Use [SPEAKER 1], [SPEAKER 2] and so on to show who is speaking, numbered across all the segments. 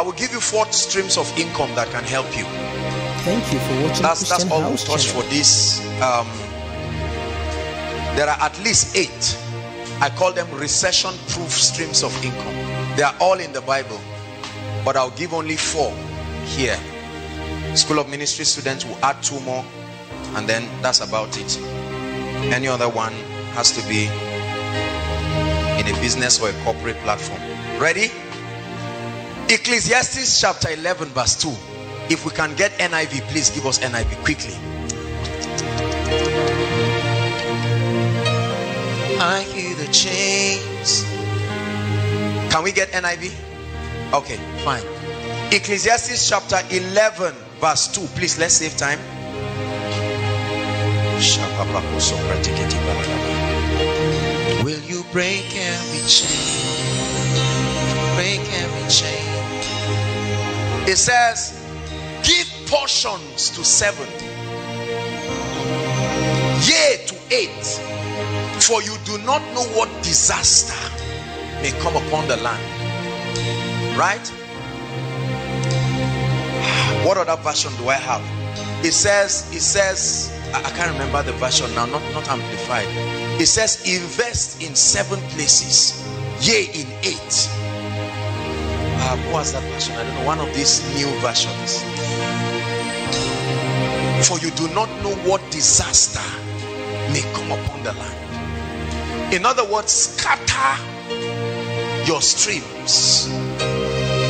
[SPEAKER 1] I will give you four streams of income that can help you.
[SPEAKER 2] Thank you for watching
[SPEAKER 1] That's that's all we'll touch
[SPEAKER 2] channel.
[SPEAKER 1] for this. Um, there are at least eight. I call them recession-proof streams of income. They are all in the Bible, but I'll give only four here. School of Ministry students will add two more, and then that's about it. Any other one has to be in a business or a corporate platform. Ready? Ecclesiastes chapter 11 verse 2. If we can get NIV, please give us NIV quickly. I hear the chains. Can we get NIV? Okay, fine. Ecclesiastes chapter 11 verse 2. Please, let's save time. Will you break every chain? Break every chain. It says, give portions to seven, yea to eight, for you do not know what disaster may come upon the land. Right? What other version do I have? It says, it says, I, I can't remember the version now, not, not amplified. It says, invest in seven places, yea, in eight. Uh, what was that version? I don't know. One of these new versions. For you do not know what disaster may come upon the land. In other words, scatter your streams.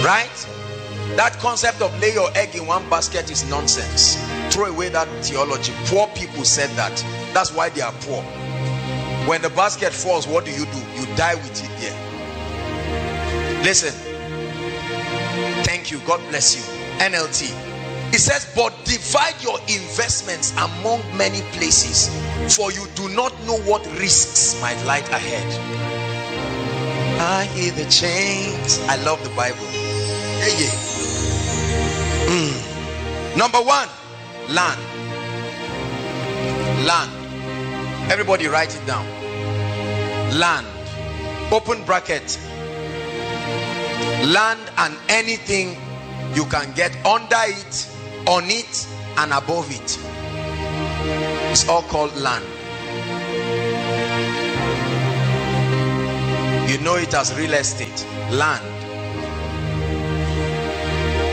[SPEAKER 1] Right? That concept of lay your egg in one basket is nonsense. Throw away that theology. Poor people said that. That's why they are poor. When the basket falls, what do you do? You die with it there. Listen. Thank you. God bless you. NLT. It says, but divide your investments among many places, for you do not know what risks might lie ahead. I hear the chains. I love the Bible. Yeah, yeah. Mm. Number one, land. Land. Everybody write it down. Land. Open bracket. Land and anything you can get under it, on it, and above it. It's all called land. You know it as real estate, land.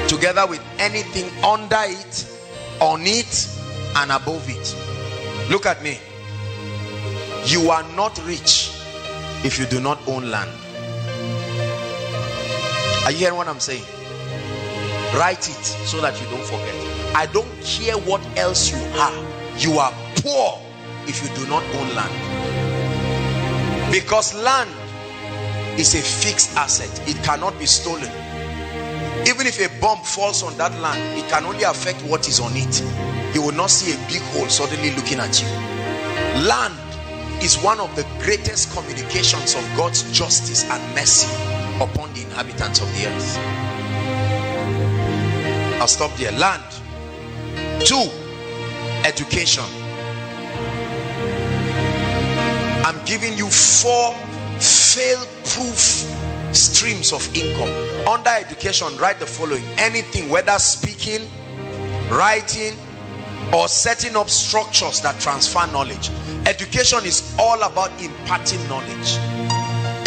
[SPEAKER 1] Together with anything under it, on it, and above it. Look at me. You are not rich if you do not own land. Are you hearing what I'm saying? Write it so that you don't forget. I don't care what else you are. You are poor if you do not own land. Because land is a fixed asset. It cannot be stolen. Even if a bomb falls on that land, it can only affect what is on it. You will not see a big hole suddenly looking at you. Land is one of the greatest communications of God's justice and mercy upon the inhabitants of the earth. I'll stop there. Land. Two, education. I'm giving you four fail-proof streams of income. Under education, write the following. Anything, whether speaking, writing, or setting up structures that transfer knowledge. Education is all about imparting knowledge.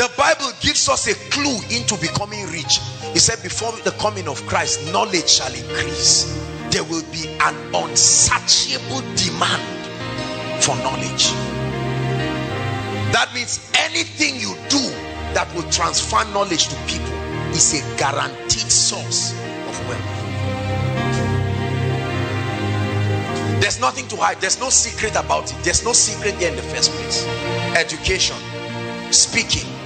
[SPEAKER 1] The Bible gives us a clue into becoming rich. He said before the coming of Christ, knowledge shall increase. There will be an unsatiable demand for knowledge. That means anything you do that will transfer knowledge to people is a guaranteed source of wealth. There's nothing to hide. There's no secret about it. There's no secret there in the first place. Education, speaking.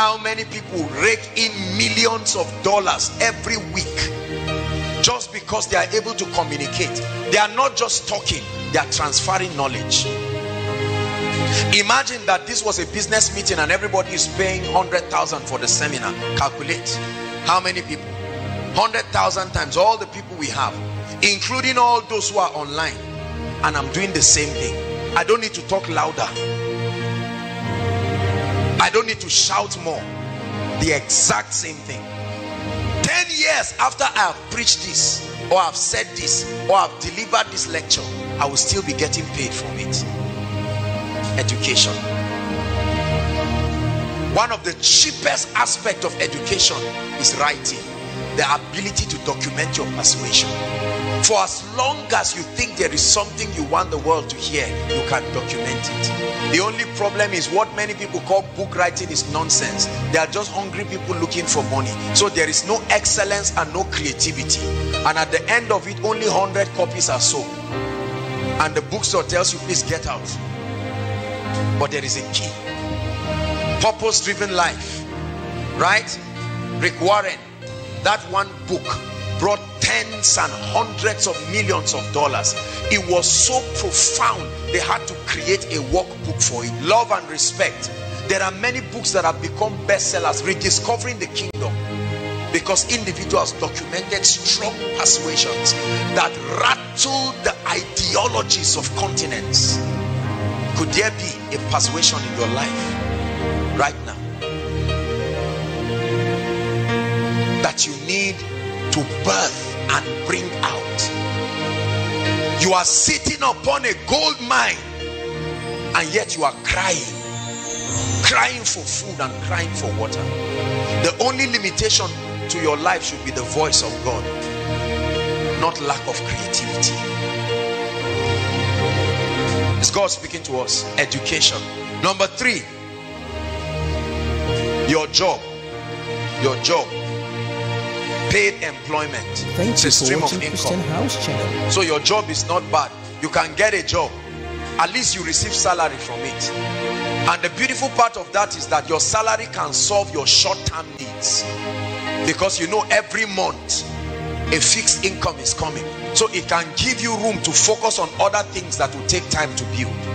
[SPEAKER 1] How many people rake in millions of dollars every week just because they are able to communicate? They are not just talking, they are transferring knowledge. Imagine that this was a business meeting and everybody is paying 100,000 for the seminar. Calculate how many people? 100,000 times all the people we have, including all those who are online. And I'm doing the same thing. I don't need to talk louder. I don't need to shout more. The exact same thing. 10 years after I have preached this, or I've said this, or I've delivered this lecture, I will still be getting paid from it. Education. One of the cheapest aspect of education is writing. The ability to document your persuasion. For as long as you think there is something you want the world to hear, you can document it. The only problem is what many people call book writing is nonsense. They are just hungry people looking for money. So there is no excellence and no creativity. And at the end of it, only 100 copies are sold. And the bookstore tells you, please get out. But there is a key. Purpose-driven life. Right? Rick Warren, that one book brought tens and hundreds of millions of dollars. It was so profound they had to create a workbook for it. Love and respect. There are many books that have become bestsellers rediscovering the kingdom. Because individuals documented strong persuasions that rattled the ideologies of continents. Could there be a persuasion in your life right now that you need to birth and bring out. You are sitting upon a gold mine and yet you are crying. Crying for food and crying for water. The only limitation to your life should be the voice of God not lack of creativity. Is God speaking to us? Education. Number three your job. Your job paid employment.
[SPEAKER 2] Thank
[SPEAKER 1] it's a stream of income. So your job is not bad. You can get a job. At least you receive salary from it. And the beautiful part of that is that your salary can solve your short-term needs. Because you know every month a fixed income is coming. So it can give you room to focus on other things that will take time to build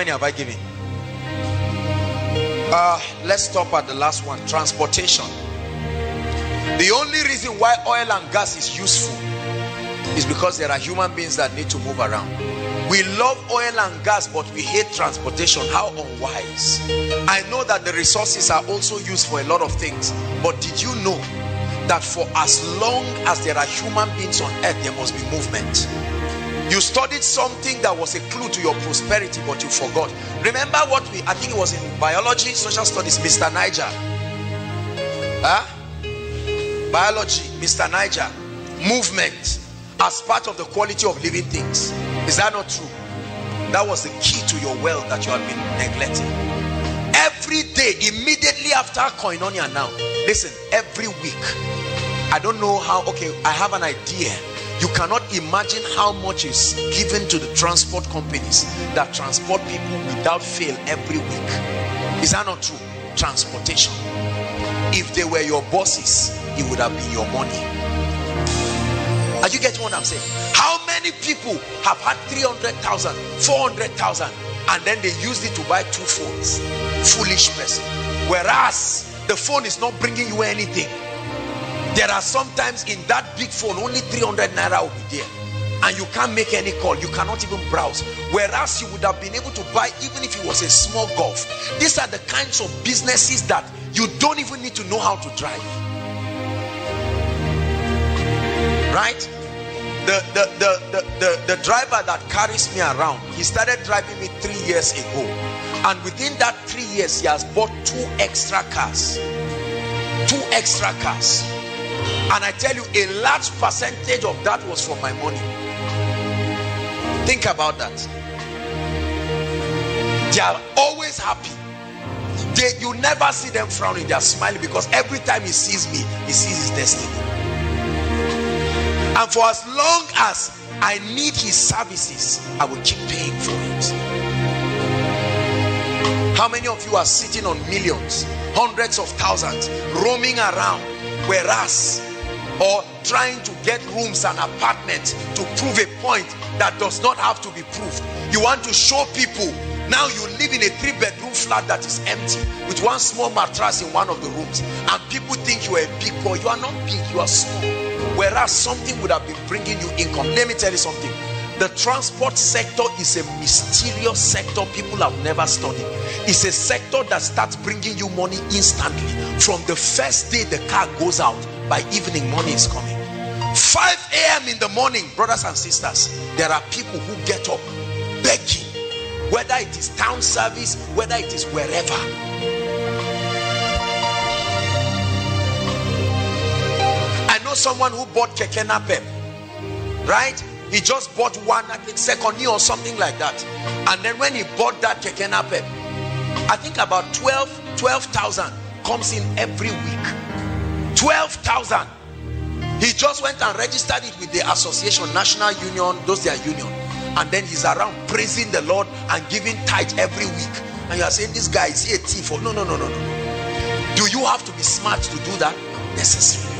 [SPEAKER 1] many have i given? Uh let's stop at the last one transportation. The only reason why oil and gas is useful is because there are human beings that need to move around. We love oil and gas but we hate transportation. How unwise. I know that the resources are also used for a lot of things but did you know that for as long as there are human beings on earth there must be movement you studied something that was a clue to your prosperity but you forgot. Remember what we i think it was in biology social studies mr niger. Huh? Biology mr niger. Movement as part of the quality of living things. Is that not true? That was the key to your wealth that you have been neglecting. Every day immediately after koinonia now listen every week i don't know how okay i have an idea you cannot imagine how much is given to the transport companies that transport people without fail every week. Is that not true? Transportation. If they were your bosses it would have been your money. Are you getting what i'm saying? How many people have had 300,000 400,000 and then they used it to buy two phones? Foolish person. Whereas the phone is not bringing you anything there are sometimes in that big phone only 300 naira will be there. And you can't make any call. You cannot even browse. Whereas you would have been able to buy even if it was a small golf. These are the kinds of businesses that you don't even need to know how to drive. Right? The the, the the the the driver that carries me around he started driving me three years ago. And within that three years he has bought two extra cars. Two extra cars and i tell you a large percentage of that was from my money. Think about that. They are always happy. They you never see them frowning. They are smiling because every time he sees me he sees his destiny. And for as long as i need his services i will keep paying for it. How many of you are sitting on millions hundreds of thousands roaming around whereas or trying to get rooms and apartments to prove a point that does not have to be proved. You want to show people now you live in a three bedroom flat that is empty with one small mattress in one of the rooms and people think you are a big boy. You are not big you are small. Whereas something would have been bringing you income. Let me tell you something the transport sector is a mysterious sector people have never studied. It's a sector that starts bringing you money instantly. From the first day the car goes out by evening money is coming. 5 a.m in the morning brothers and sisters there are people who get up begging whether it is town service whether it is wherever. I know someone who bought keke napep right he just bought one i think second or something like that. And then when he bought that keke napep i think about 12 12,000 comes in every week. 12,000 he just went and registered it with the association national union those their union. And then he's around praising the lord and giving tithe every week. And you are saying this guy is a thief no no no no no. Do you have to be smart to do that? Necessarily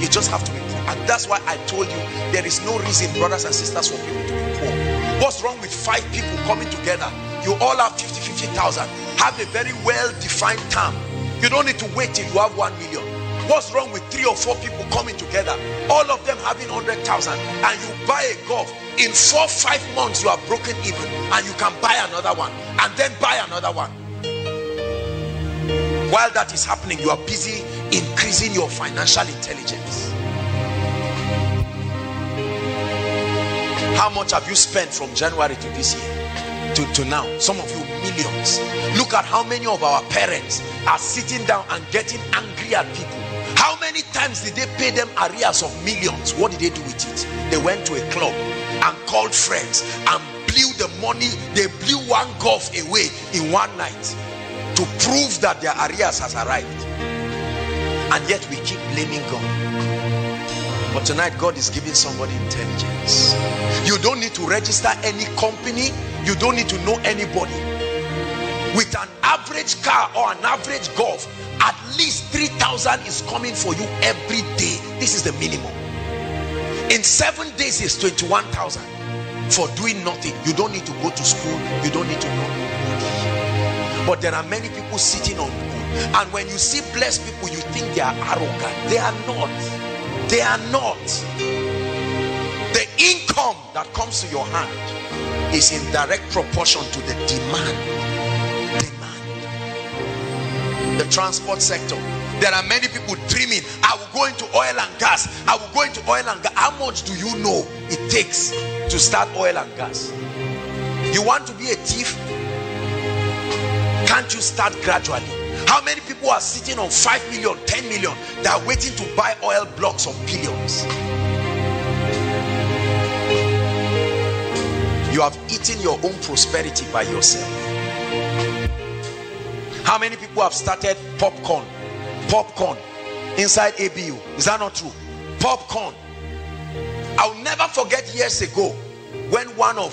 [SPEAKER 1] you just have to be and that's why i told you there is no reason brothers and sisters for people to be poor. What's wrong with five people coming together? You all have 50 50,000 have a very well defined term. You don't need to wait till you have 1 million. What's wrong with three or four people coming together? All of them having 100,000 and you buy a golf. In four five months you are broken even. And you can buy another one. And then buy another one. While that is happening you are busy increasing your financial intelligence how much have you spent from January to this year to, to now? Some of you millions. Look at how many of our parents are sitting down and getting angry at people. How many times did they pay them arrears of millions? What did they do with it? They went to a club and called friends and blew the money. They blew one golf away in one night to prove that their arrears has arrived. And yet we keep blaming God but tonight God is giving somebody intelligence. You don't need to register any company. You don't need to know anybody. With an average car or an average golf at least 3000 is coming for you every day. This is the minimum. In seven days is 21,000 for doing nothing you don't need to go to school. You don't need to know nobody but there are many people sitting on and when you see blessed people you think they are arrogant. They are not they are not. The income that comes to your hand is in direct proportion to the demand. Demand. The transport sector. There are many people dreaming i will go into oil and gas. I will go into oil and gas. How much do you know it takes to start oil and gas? You want to be a thief? Can't you start gradually how many people are sitting on 5 million 10 million they are waiting to buy oil blocks of billions? You have eaten your own prosperity by yourself. How many people have started popcorn? Popcorn. Inside abu is that not true? Popcorn. I'll never forget years ago when one of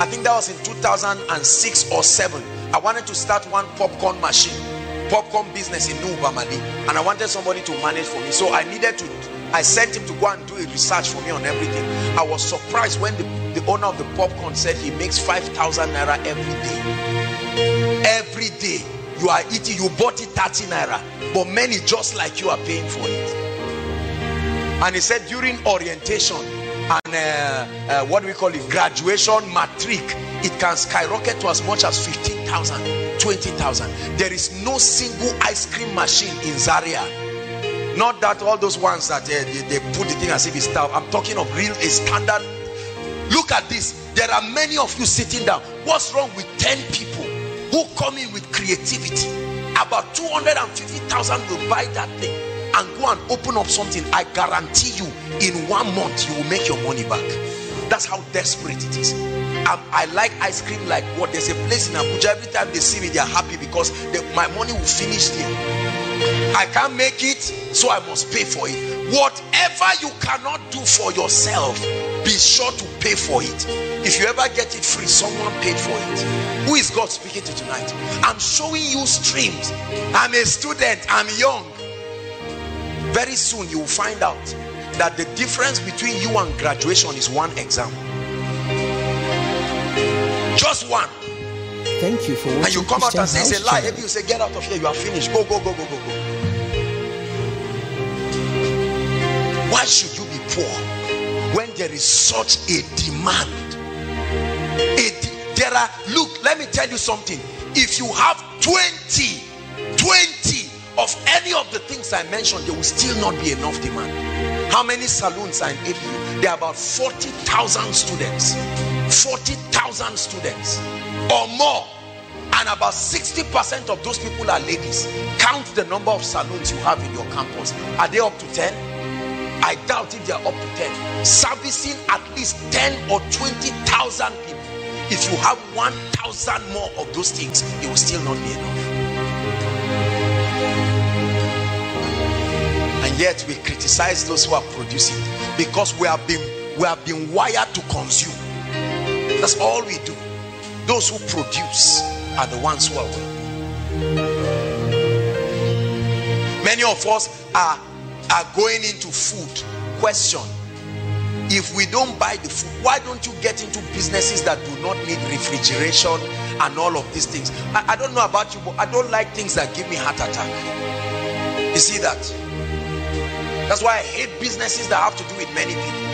[SPEAKER 1] i think that was in 2006 or 7 i wanted to start one popcorn machine popcorn business in Nubamali and I wanted somebody to manage for me. So I needed to I sent him to go and do a research for me on everything. I was surprised when the, the owner of the popcorn said he makes 5,000 naira every day. Every day. You are eating you bought it 30 naira but many just like you are paying for it. And he said during orientation and uh, uh, what we call it? Graduation matric it can skyrocket to as much as 15,000 20,000 there is no single ice cream machine in Zaria. Not that all those ones that uh, they, they, put the thing as if it's tough I'm talking of real a standard. Look at this. There are many of you sitting down. What's wrong with 10 people who come in with creativity? About 250,000 will buy that thing and go and open up something. I guarantee you in one month you will make your money back. That's how desperate it is I, I like ice cream like what? There's a place in Abuja every time they see me they are happy because they, my money will finish there. I can't make it so I must pay for it. Whatever you cannot do for yourself be sure to pay for it. If you ever get it free someone paid for it. Who is God speaking to tonight? I'm showing you streams. I'm a student. I'm young. Very soon you will find out that the difference between you and graduation is one exam one
[SPEAKER 2] thank you for
[SPEAKER 1] and you come out and say it's a lie maybe you say get out of here you are finished go go go go go go why should you be poor when there is such a demand It, there are, look, let me tell you something. If you have 20, 20 of any of the things I mentioned, there will still not be enough demand. How many saloons are in ABU? There are about 40,000 students. 40,000 students or more. And about 60% of those people are ladies. Count the number of saloons you have in your campus. Are they up to 10? I doubt if they are up to 10. Servicing at least 10 or 20,000 people. If you have 1,000 more of those things, it will still not be enough. And yet we criticize those who are producing because we have been we have been wired to consume. That's all we do. Those who produce are the ones who are wealthy. Many of us are are going into food. Question. If we don't buy the food why don't you get into businesses that do not need refrigeration and all of these things? I, I, don't know about you but i don't like things that give me heart attack. You see that? That's why i hate businesses that have to do with many people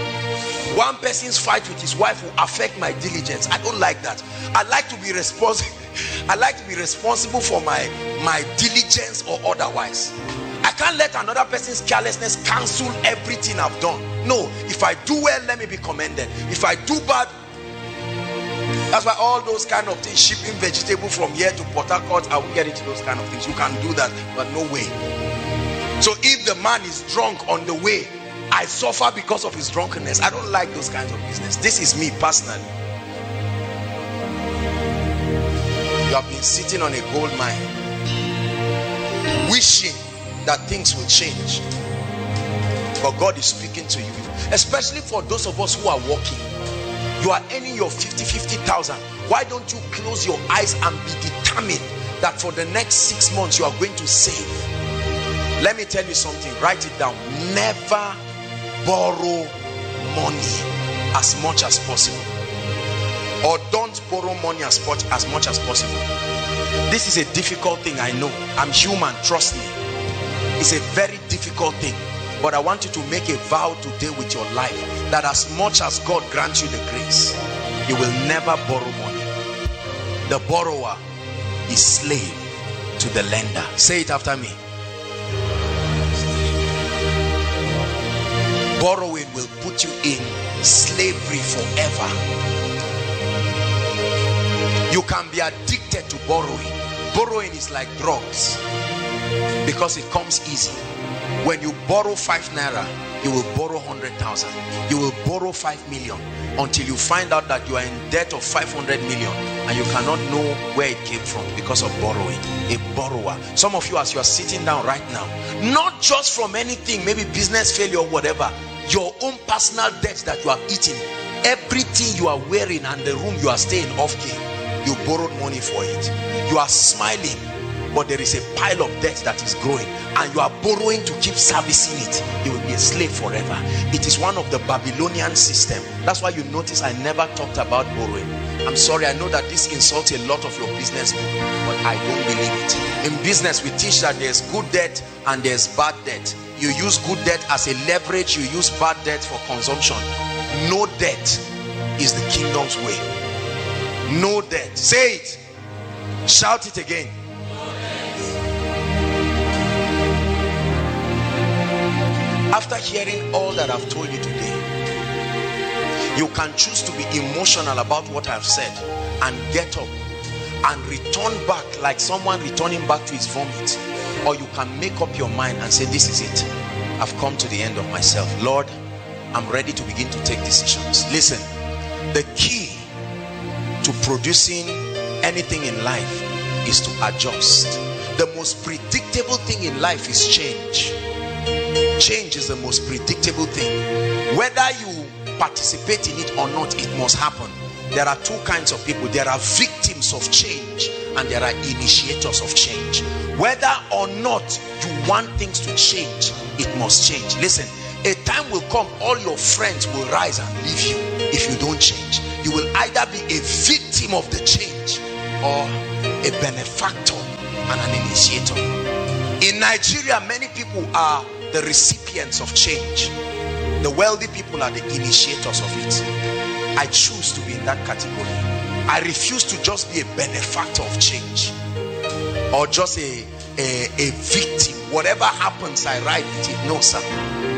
[SPEAKER 1] one person's fight with his wife will affect my diligence i don't like that i like to be responsible i like to be responsible for my my diligence or otherwise I can't let another person's carelessness cancel everything I've done. No, if I do well, let me be commended. If I do bad, that's why all those kind of things, shipping vegetable from here to Port Harcourt, I will get into those kind of things. You can do that, but no way. So if the man is drunk on the way, I suffer because of his drunkenness. I don't like those kinds of business. This is me personally. You have been sitting on a gold mine, wishing that things will change but God is speaking to you especially for those of us who are working you are earning your 50 50,000 why don't you close your eyes and be determined that for the next six months you are going to save let me tell you something write it down never borrow money as much as possible. Or don't borrow money as much as much as possible. This is a difficult thing I know. I'm human trust me. It's a very difficult thing. But I want you to make a vow today with your life that as much as God grants you the grace you will never borrow money. The borrower is slave to the lender. Say it after me borrowing will put you in slavery forever. You can be addicted to borrowing. Borrowing is like drugs because it comes easy. When you borrow five naira you will borrow 100,000 you will borrow 5 million until you find out that you are in debt of 500 million and you cannot know where it came from because of borrowing. A borrower. Some of you as you are sitting down right now not just from anything maybe business failure or whatever your own personal debt that you have eaten everything you are wearing and the room you are staying off key you borrowed money for it. You are smiling but there is a pile of debt that is growing and you are borrowing to keep servicing it. You will be a slave forever. It is one of the babylonian system. That's why you notice i never talked about borrowing. I'm sorry i know that this insults a lot of your business but i don't believe it. In business we teach that there's good debt and there's bad debt. You use good debt as a leverage you use bad debt for consumption. No debt is the kingdom's way. No debt. Say it. Shout it again after hearing all that I've told you today you can choose to be emotional about what I've said and get up and return back like someone returning back to his vomit. Or you can make up your mind and say this is it. I've come to the end of myself. Lord I'm ready to begin to take decisions. Listen the key to producing anything in life is to adjust. The most predictable thing in life is change change is the most predictable thing. Whether you participate in it or not it must happen. There are two kinds of people. There are victims of change and there are initiators of change. Whether or not you want things to change it must change. Listen a time will come all your friends will rise and leave you if you don't change. You will either be a victim of the change or a benefactor and an initiator in Nigeria many people are the recipients of change the wealthy people are the initiators of it I choose to be in that category I refuse to just be a benefactor of change or just a, a, a victim. Whatever happens, I ride with it. No, sir.